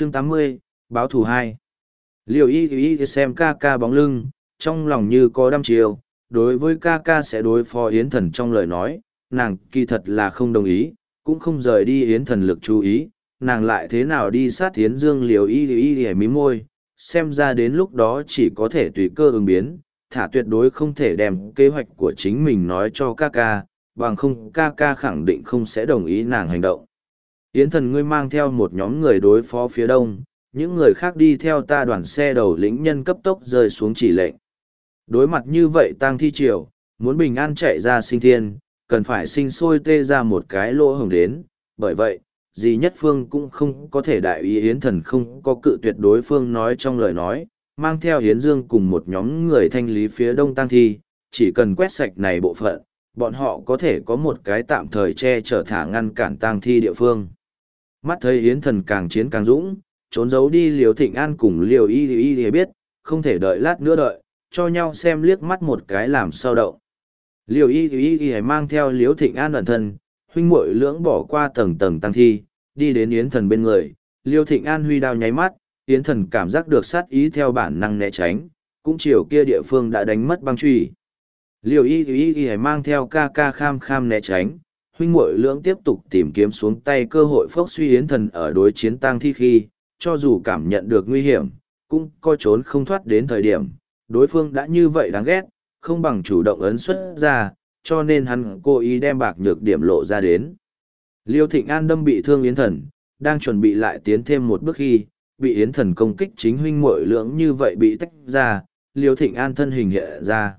chương tám mươi, báo thù hai. Liều y y xem ca ca bóng lưng, trong lòng như có đăm chiều, đối với ca ca sẽ đối phó yến thần trong lời nói, nàng kỳ thật là không đồng ý, cũng không rời đi yến thần lực chú ý, nàng lại thế nào đi sát yến dương liều y y y mí môi, xem ra đến lúc đó chỉ có thể tùy cơ ứng biến, thả tuyệt đối không thể đem kế hoạch của chính mình nói cho ca ca, bằng không ca ca khẳng định không sẽ đồng ý nàng hành động yến thần ngươi mang theo một nhóm người đối phó phía đông những người khác đi theo ta đoàn xe đầu lĩnh nhân cấp tốc rơi xuống chỉ lệnh. Đối mặt như vậy tang thi triều, muốn bình an chạy ra sinh thiên, cần phải sinh sôi tê ra một cái lỗ hồng đến, bởi vậy, dì nhất phương cũng không có thể đại ý Yến thần không có cự tuyệt đối phương nói trong lời nói, mang theo Yến Dương cùng một nhóm người thanh lý phía đông tang thi, chỉ cần quét sạch này bộ phận, bọn họ có thể có một cái tạm thời che chở thả ngăn cản tang thi địa phương. Mắt thấy Yến thần càng chiến càng dũng, trốn giấu đi liều thịnh an cùng liều y y y biết không thể đợi lát nữa đợi cho nhau xem liếc mắt một cái làm sao động. Liều y y y mang theo liều thịnh an ẩn thân huynh muội lưỡng bỏ qua tầng tầng tăng thi đi đến yến thần bên người. Liêu thịnh an huy đao nháy mắt yến thần cảm giác được sát ý theo bản năng né tránh cũng chiều kia địa phương đã đánh mất băng truy. Liều y y y mang theo ca ca kham kham né tránh huynh muội lưỡng tiếp tục tìm kiếm xuống tay cơ hội phốc suy yến thần ở đối chiến tăng thi khi cho dù cảm nhận được nguy hiểm, cũng coi trốn không thoát đến thời điểm, đối phương đã như vậy đáng ghét, không bằng chủ động ấn xuất ra, cho nên hắn cố ý đem bạc nhược điểm lộ ra đến. Liêu Thịnh An đâm bị thương Yến Thần, đang chuẩn bị lại tiến thêm một bước khi, bị Yến Thần công kích chính huynh muội lưỡng như vậy bị tách ra, Liêu Thịnh An thân hình hiện ra.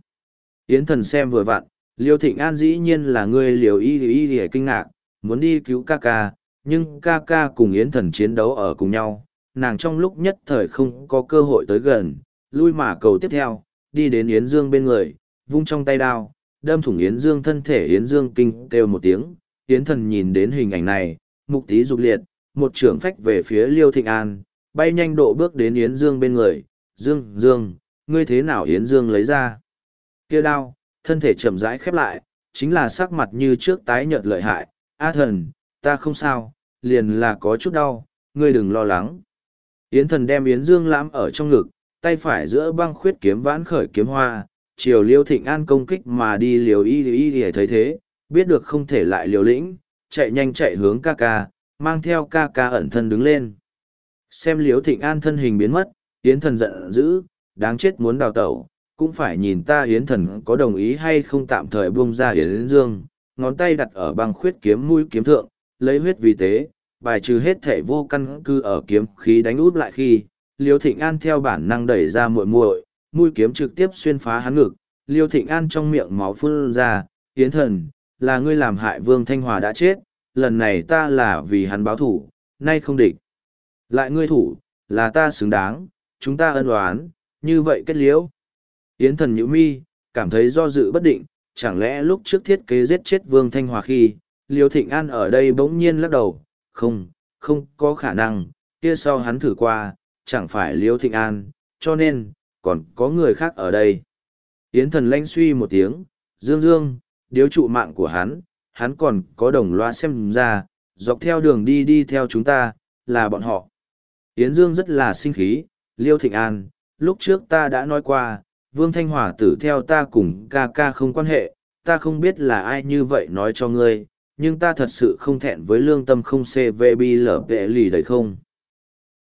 Yến Thần xem vừa vặn, Liêu Thịnh An dĩ nhiên là người liều Y Y Y kinh ngạc, muốn đi cứu ca ca, nhưng ca ca cùng Yến Thần chiến đấu ở cùng nhau, nàng trong lúc nhất thời không có cơ hội tới gần, lui mà cầu tiếp theo, đi đến Yến Dương bên người, vung trong tay đao, đâm thủng Yến Dương thân thể Yến Dương kinh kêu một tiếng, Yến thần nhìn đến hình ảnh này, mục tí dục liệt, một trưởng phách về phía Liêu Thịnh An, bay nhanh độ bước đến Yến Dương bên người, Dương, Dương, ngươi thế nào Yến Dương lấy ra? kia đao, thân thể chậm rãi khép lại, chính là sắc mặt như trước tái nhợt lợi hại, A thần, ta không sao, liền là có chút đau, ngươi đừng lo lắng. Yến thần đem Yến Dương lãm ở trong ngực, tay phải giữa băng khuyết kiếm vãn khởi kiếm hoa, chiều liêu thịnh an công kích mà đi liều y y y thấy thế, biết được không thể lại liều lĩnh, chạy nhanh chạy hướng ca ca, mang theo ca ca ẩn thân đứng lên. Xem liêu thịnh an thân hình biến mất, Yến thần giận dữ, đáng chết muốn đào tẩu, cũng phải nhìn ta hiến thần có đồng ý hay không tạm thời buông ra hiến Dương, ngón tay đặt ở băng khuyết kiếm mũi kiếm thượng, lấy huyết vì tế, bài trừ hết thể vô căn cư ở kiếm khí đánh út lại khi, Liêu Thịnh An theo bản năng đẩy ra muội muội, mũi kiếm trực tiếp xuyên phá hắn ngực, Liêu Thịnh An trong miệng máu phun ra, "Yến thần, là ngươi làm hại Vương Thanh Hòa đã chết, lần này ta là vì hắn báo thủ, nay không địch. Lại ngươi thủ, là ta xứng đáng, chúng ta ân oán, như vậy kết liễu." Yến thần Nhữ mi, cảm thấy do dự bất định, chẳng lẽ lúc trước thiết kế giết chết Vương Thanh Hòa khi, Liêu Thịnh An ở đây bỗng nhiên lắc đầu, không, không có khả năng, kia sau hắn thử qua, chẳng phải Liêu Thịnh An, cho nên, còn có người khác ở đây. Yến thần lanh suy một tiếng, dương dương, điếu trụ mạng của hắn, hắn còn có đồng loa xem ra, dọc theo đường đi đi theo chúng ta, là bọn họ. Yến Dương rất là sinh khí, Liêu Thịnh An, lúc trước ta đã nói qua, Vương Thanh Hòa tử theo ta cùng ca ca không quan hệ, ta không biết là ai như vậy nói cho ngươi, nhưng ta thật sự không thẹn với lương tâm không cvb lở vệ lì đấy không?